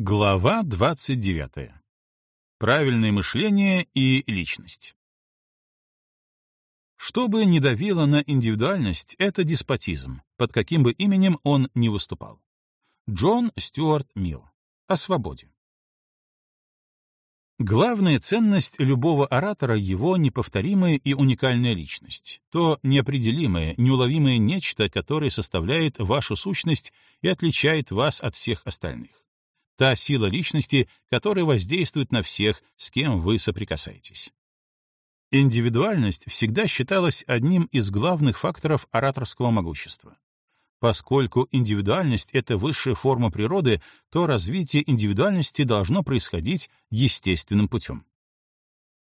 Глава 29. Правильное мышление и личность. Что бы ни давило на индивидуальность, это деспотизм, под каким бы именем он ни выступал. Джон Стюарт Милл. О свободе. Главная ценность любого оратора — его неповторимая и уникальная личность, то неопределимое, неуловимое нечто, которое составляет вашу сущность и отличает вас от всех остальных та сила личности, которая воздействует на всех, с кем вы соприкасаетесь. Индивидуальность всегда считалась одним из главных факторов ораторского могущества. Поскольку индивидуальность — это высшая форма природы, то развитие индивидуальности должно происходить естественным путем.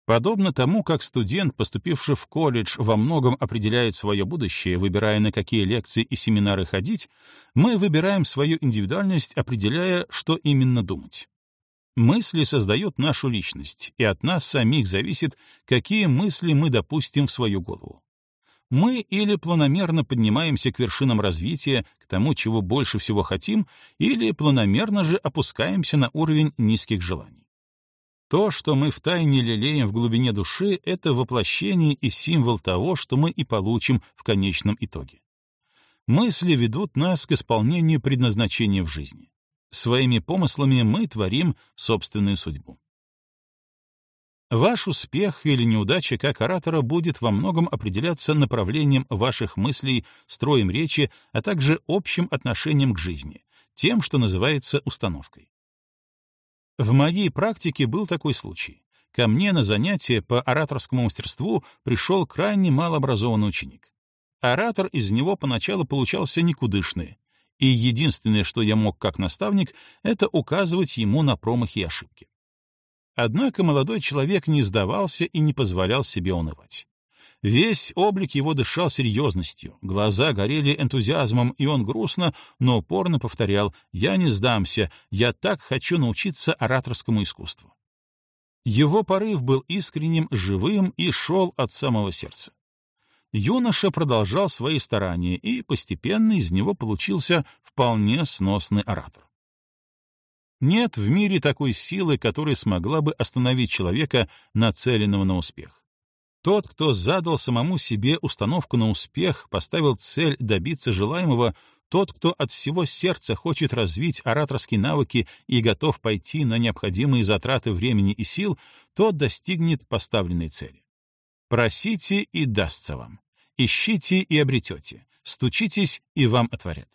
Подобно тому, как студент, поступивший в колледж, во многом определяет свое будущее, выбирая, на какие лекции и семинары ходить, мы выбираем свою индивидуальность, определяя, что именно думать. Мысли создают нашу личность, и от нас самих зависит, какие мысли мы допустим в свою голову. Мы или планомерно поднимаемся к вершинам развития, к тому, чего больше всего хотим, или планомерно же опускаемся на уровень низких желаний. То, что мы втайне лелеем в глубине души, — это воплощение и символ того, что мы и получим в конечном итоге. Мысли ведут нас к исполнению предназначения в жизни. Своими помыслами мы творим собственную судьбу. Ваш успех или неудача как оратора будет во многом определяться направлением ваших мыслей, строем речи, а также общим отношением к жизни, тем, что называется установкой. В моей практике был такой случай. Ко мне на занятие по ораторскому мастерству пришел крайне малообразованный ученик. Оратор из него поначалу получался никудышный, и единственное, что я мог как наставник, это указывать ему на промахи и ошибки. Однако молодой человек не сдавался и не позволял себе унывать. Весь облик его дышал серьезностью, глаза горели энтузиазмом, и он грустно, но упорно повторял «Я не сдамся, я так хочу научиться ораторскому искусству». Его порыв был искренним, живым и шел от самого сердца. Юноша продолжал свои старания, и постепенно из него получился вполне сносный оратор. Нет в мире такой силы, которая смогла бы остановить человека, нацеленного на успех. Тот, кто задал самому себе установку на успех, поставил цель добиться желаемого, тот, кто от всего сердца хочет развить ораторские навыки и готов пойти на необходимые затраты времени и сил, тот достигнет поставленной цели. Просите и дастся вам. Ищите и обретете. Стучитесь и вам отворят.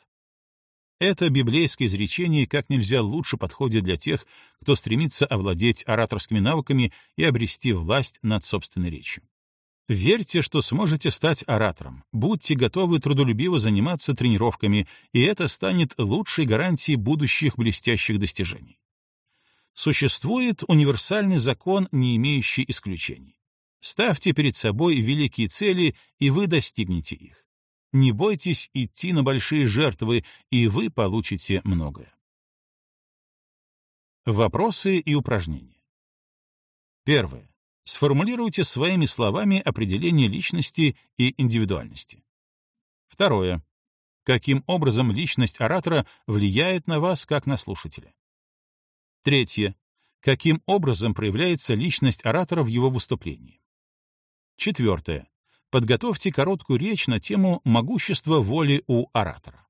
Это библейское изречение как нельзя лучше подходит для тех, кто стремится овладеть ораторскими навыками и обрести власть над собственной речью. Верьте, что сможете стать оратором, будьте готовы трудолюбиво заниматься тренировками, и это станет лучшей гарантией будущих блестящих достижений. Существует универсальный закон, не имеющий исключений. Ставьте перед собой великие цели, и вы достигнете их. Не бойтесь идти на большие жертвы, и вы получите многое. Вопросы и упражнения. Первое. Сформулируйте своими словами определение личности и индивидуальности. Второе. Каким образом личность оратора влияет на вас как на слушателя? Третье. Каким образом проявляется личность оратора в его выступлении? Четвертое. Подготовьте короткую речь на тему могущества воли у оратора.